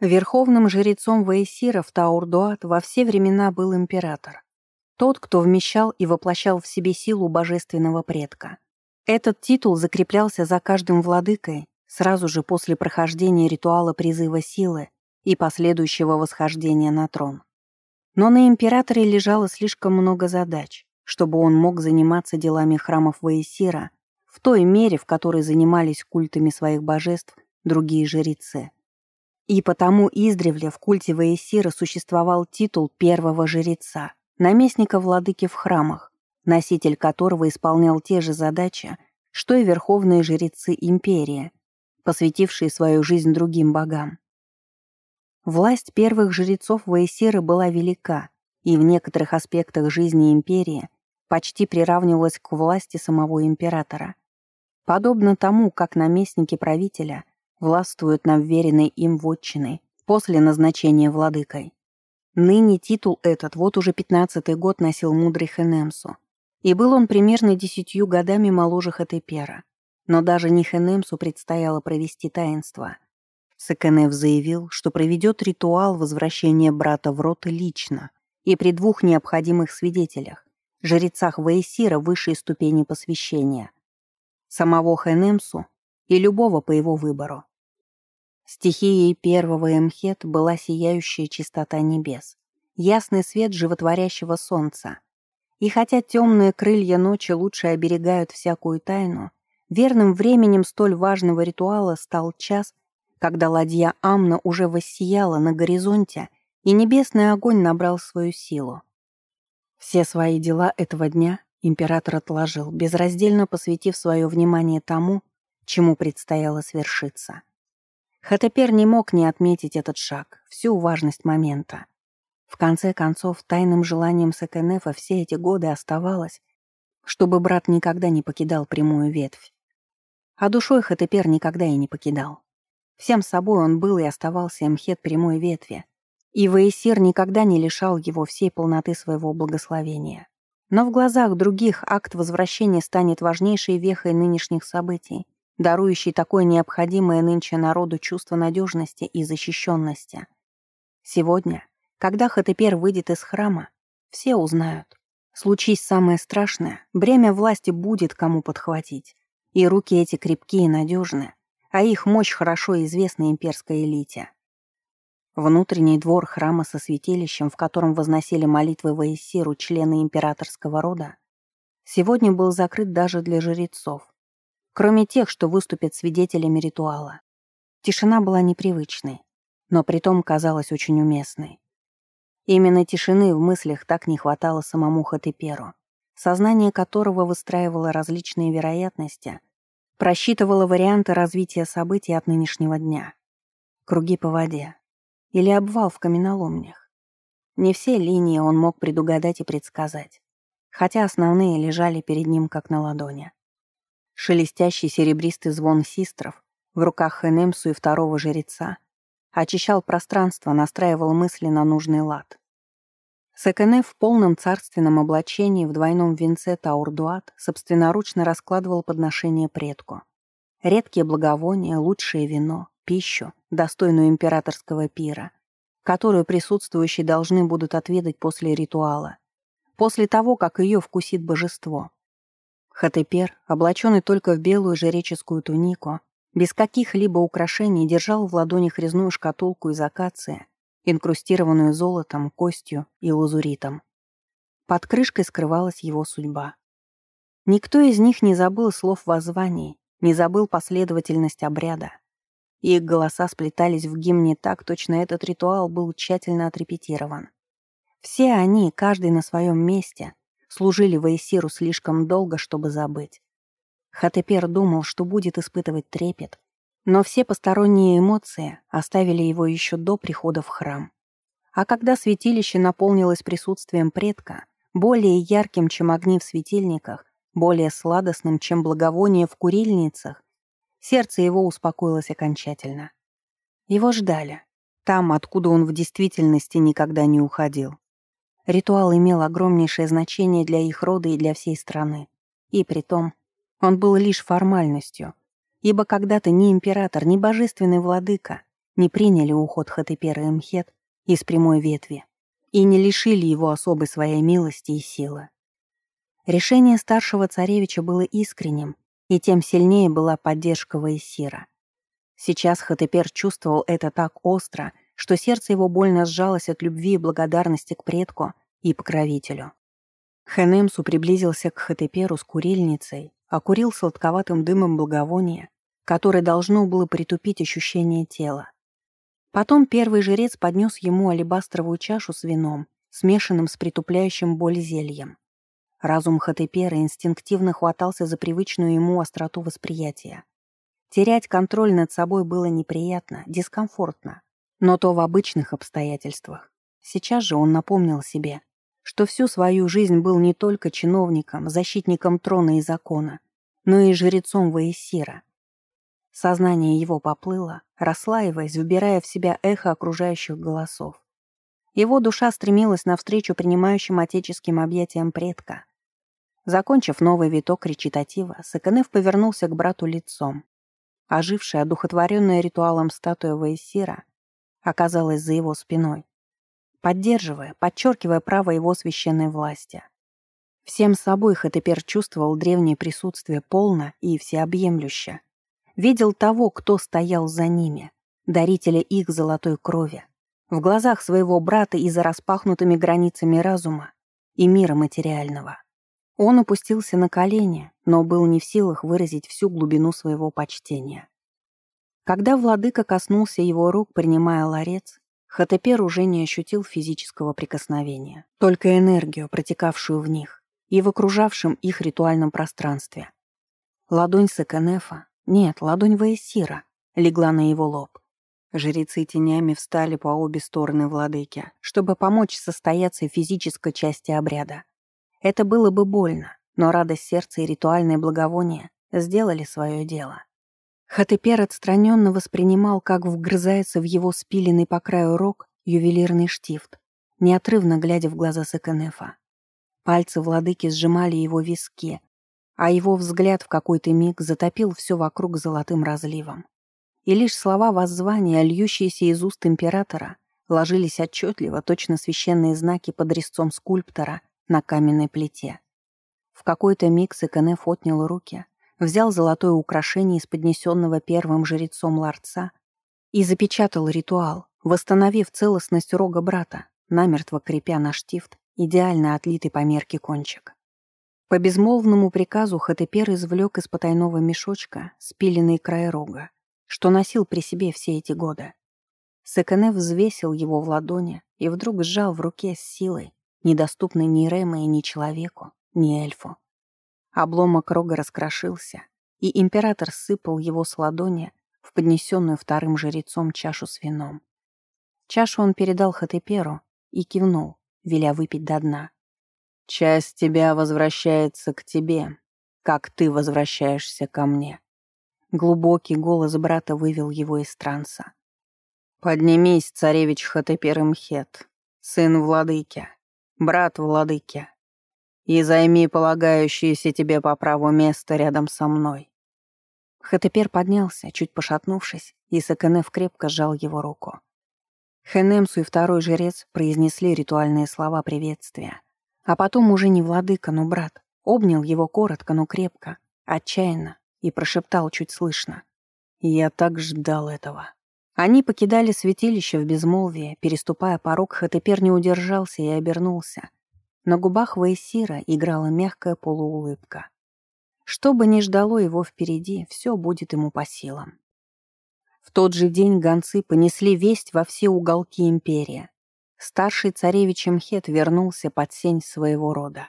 Верховным жрецом Ваесира в Таурдуат во все времена был император. Тот, кто вмещал и воплощал в себе силу божественного предка. Этот титул закреплялся за каждым владыкой сразу же после прохождения ритуала призыва силы и последующего восхождения на трон. Но на императоре лежало слишком много задач, чтобы он мог заниматься делами храмов Ваесира в той мере, в которой занимались культами своих божеств другие жрецы. И потому издревле в культе Ваесира существовал титул первого жреца, наместника владыки в храмах, носитель которого исполнял те же задачи, что и верховные жрецы империи, посвятившие свою жизнь другим богам. Власть первых жрецов Ваесира была велика и в некоторых аспектах жизни империи почти приравнивалась к власти самого императора. Подобно тому, как наместники правителя – властвуют над вверенной им вотчиной после назначения владыкой. Ныне титул этот вот уже пятнадцатый год носил мудрый Хенемсу, и был он примерно десятью годами моложе Хатепера. Но даже не Хенемсу предстояло провести таинство. Секенев заявил, что проведет ритуал возвращения брата в рот лично и при двух необходимых свидетелях, жрецах Ваесира высшей ступени посвящения. Самого Хенемсу и любого по его выбору. Стихией первого Эмхет была сияющая чистота небес, ясный свет животворящего солнца. И хотя темные крылья ночи лучше оберегают всякую тайну, верным временем столь важного ритуала стал час, когда ладья Амна уже воссияла на горизонте, и небесный огонь набрал свою силу. Все свои дела этого дня император отложил, безраздельно посвятив свое внимание тому, чему предстояло свершиться. Хатепер не мог не отметить этот шаг, всю важность момента. В конце концов, тайным желанием Секенефа все эти годы оставалось, чтобы брат никогда не покидал прямую ветвь. А душой Хатепер никогда и не покидал. Всем собой он был и оставался Мхет прямой ветви, и Ваесир никогда не лишал его всей полноты своего благословения. Но в глазах других акт возвращения станет важнейшей вехой нынешних событий, дарующий такое необходимое нынче народу чувство надежности и защищенности. Сегодня, когда Хатепер выйдет из храма, все узнают. Случись самое страшное, бремя власти будет кому подхватить. И руки эти крепкие и надежны, а их мощь хорошо известна имперской элите. Внутренний двор храма со святилищем, в котором возносили молитвы Ваесиру члены императорского рода, сегодня был закрыт даже для жрецов, кроме тех, что выступят свидетелями ритуала. Тишина была непривычной, но притом казалась очень уместной. Именно тишины в мыслях так не хватало самому Хатеперу, сознание которого выстраивало различные вероятности, просчитывало варианты развития событий от нынешнего дня. Круги по воде. Или обвал в каменоломнях. Не все линии он мог предугадать и предсказать, хотя основные лежали перед ним как на ладони. Шелестящий серебристый звон систров в руках Хенемсу и второго жреца очищал пространство, настраивал мысли на нужный лад. Секене в полном царственном облачении в двойном венце Таурдуат собственноручно раскладывал подношение предку. Редкие благовония, лучшее вино, пищу, достойную императорского пира, которую присутствующие должны будут отведать после ритуала, после того, как ее вкусит божество. Хатепер, облаченный только в белую жреческую тунику, без каких-либо украшений держал в ладонях резную шкатулку из акации, инкрустированную золотом, костью и лазуритом. Под крышкой скрывалась его судьба. Никто из них не забыл слов воззваний, не забыл последовательность обряда. Их голоса сплетались в гимне так, точно этот ритуал был тщательно отрепетирован. Все они, каждый на своем месте, служили Ваесиру слишком долго, чтобы забыть. Хатепер думал, что будет испытывать трепет, но все посторонние эмоции оставили его еще до прихода в храм. А когда святилище наполнилось присутствием предка, более ярким, чем огни в светильниках, более сладостным, чем благовоние в курильницах, сердце его успокоилось окончательно. Его ждали, там, откуда он в действительности никогда не уходил. Ритуал имел огромнейшее значение для их рода и для всей страны. И притом, он был лишь формальностью, ибо когда-то ни император, ни божественный владыка не приняли уход Хатепера и Мхет из прямой ветви и не лишили его особой своей милости и силы. Решение старшего царевича было искренним, и тем сильнее была поддержка Ваесира. Сейчас Хатепер чувствовал это так остро, что сердце его больно сжалось от любви и благодарности к предку и покровителю. Хенемсу приблизился к Хатеперу с курильницей, окурил сладковатым дымом благовония, которое должно было притупить ощущение тела. Потом первый жрец поднес ему алебастровую чашу с вином, смешанным с притупляющим боль зельем. Разум Хатепера инстинктивно хватался за привычную ему остроту восприятия. Терять контроль над собой было неприятно, дискомфортно. Но то в обычных обстоятельствах. Сейчас же он напомнил себе, что всю свою жизнь был не только чиновником, защитником трона и закона, но и жрецом Ваесира. Сознание его поплыло, расслаиваясь, вбирая в себя эхо окружающих голосов. Его душа стремилась навстречу принимающим отеческим объятиям предка. Закончив новый виток речитатива, Саканев повернулся к брату лицом. Ожившая, одухотворенная ритуалом статуя Ваесира оказалась за его спиной, поддерживая, подчеркивая право его священной власти. Всем собой Хатепер чувствовал древнее присутствие полно и всеобъемлюще. Видел того, кто стоял за ними, дарителя их золотой крови, в глазах своего брата и за распахнутыми границами разума и мира материального. Он опустился на колени, но был не в силах выразить всю глубину своего почтения. Когда владыка коснулся его рук, принимая ларец, Хатепер уже не ощутил физического прикосновения, только энергию, протекавшую в них, и в окружавшем их ритуальном пространстве. Ладонь Секенефа, нет, ладонь Ваесира, легла на его лоб. Жрецы тенями встали по обе стороны владыки, чтобы помочь состояться физической части обряда. Это было бы больно, но радость сердца и ритуальное благовоние сделали свое дело. Хатепер отстраненно воспринимал, как вгрызается в его спиленный по краю рог ювелирный штифт, неотрывно глядя в глаза Секенефа. Пальцы владыки сжимали его виски, а его взгляд в какой-то миг затопил все вокруг золотым разливом и лишь слова воззвания, льющиеся из уст императора, ложились отчетливо, точно священные знаки под резцом скульптора на каменной плите. В какой-то миг Сыканеф отнял руки, взял золотое украшение из поднесенного первым жрецом ларца и запечатал ритуал, восстановив целостность рога брата, намертво крепя на штифт, идеально отлитый по мерке кончик. По безмолвному приказу Хатепер извлек из потайного мешочка спиленный край рога что носил при себе все эти годы. Секене взвесил его в ладони и вдруг сжал в руке с силой, недоступной ни Рэме, ни человеку, ни эльфу. Обломок рога раскрошился, и император сыпал его с ладони в поднесенную вторым жрецом чашу с вином. Чашу он передал Хатеперу и кивнул, веля выпить до дна. «Часть тебя возвращается к тебе, как ты возвращаешься ко мне», Глубокий голос брата вывел его из транса. «Поднимись, царевич Хатепер Мхет, сын владыки, брат владыки, и займи полагающееся тебе по праву место рядом со мной». Хатепер поднялся, чуть пошатнувшись, и Сакенев крепко сжал его руку. Хенемсу и второй жрец произнесли ритуальные слова приветствия. А потом уже не владыка, но брат. Обнял его коротко, но крепко, отчаянно, и прошептал чуть слышно. «Я так ждал этого». Они покидали святилище в безмолвии, переступая порог, Хатепер не удержался и обернулся. На губах Вейсира играла мягкая полуулыбка. Что бы ни ждало его впереди, все будет ему по силам. В тот же день гонцы понесли весть во все уголки империи. Старший царевич Мхет вернулся под сень своего рода.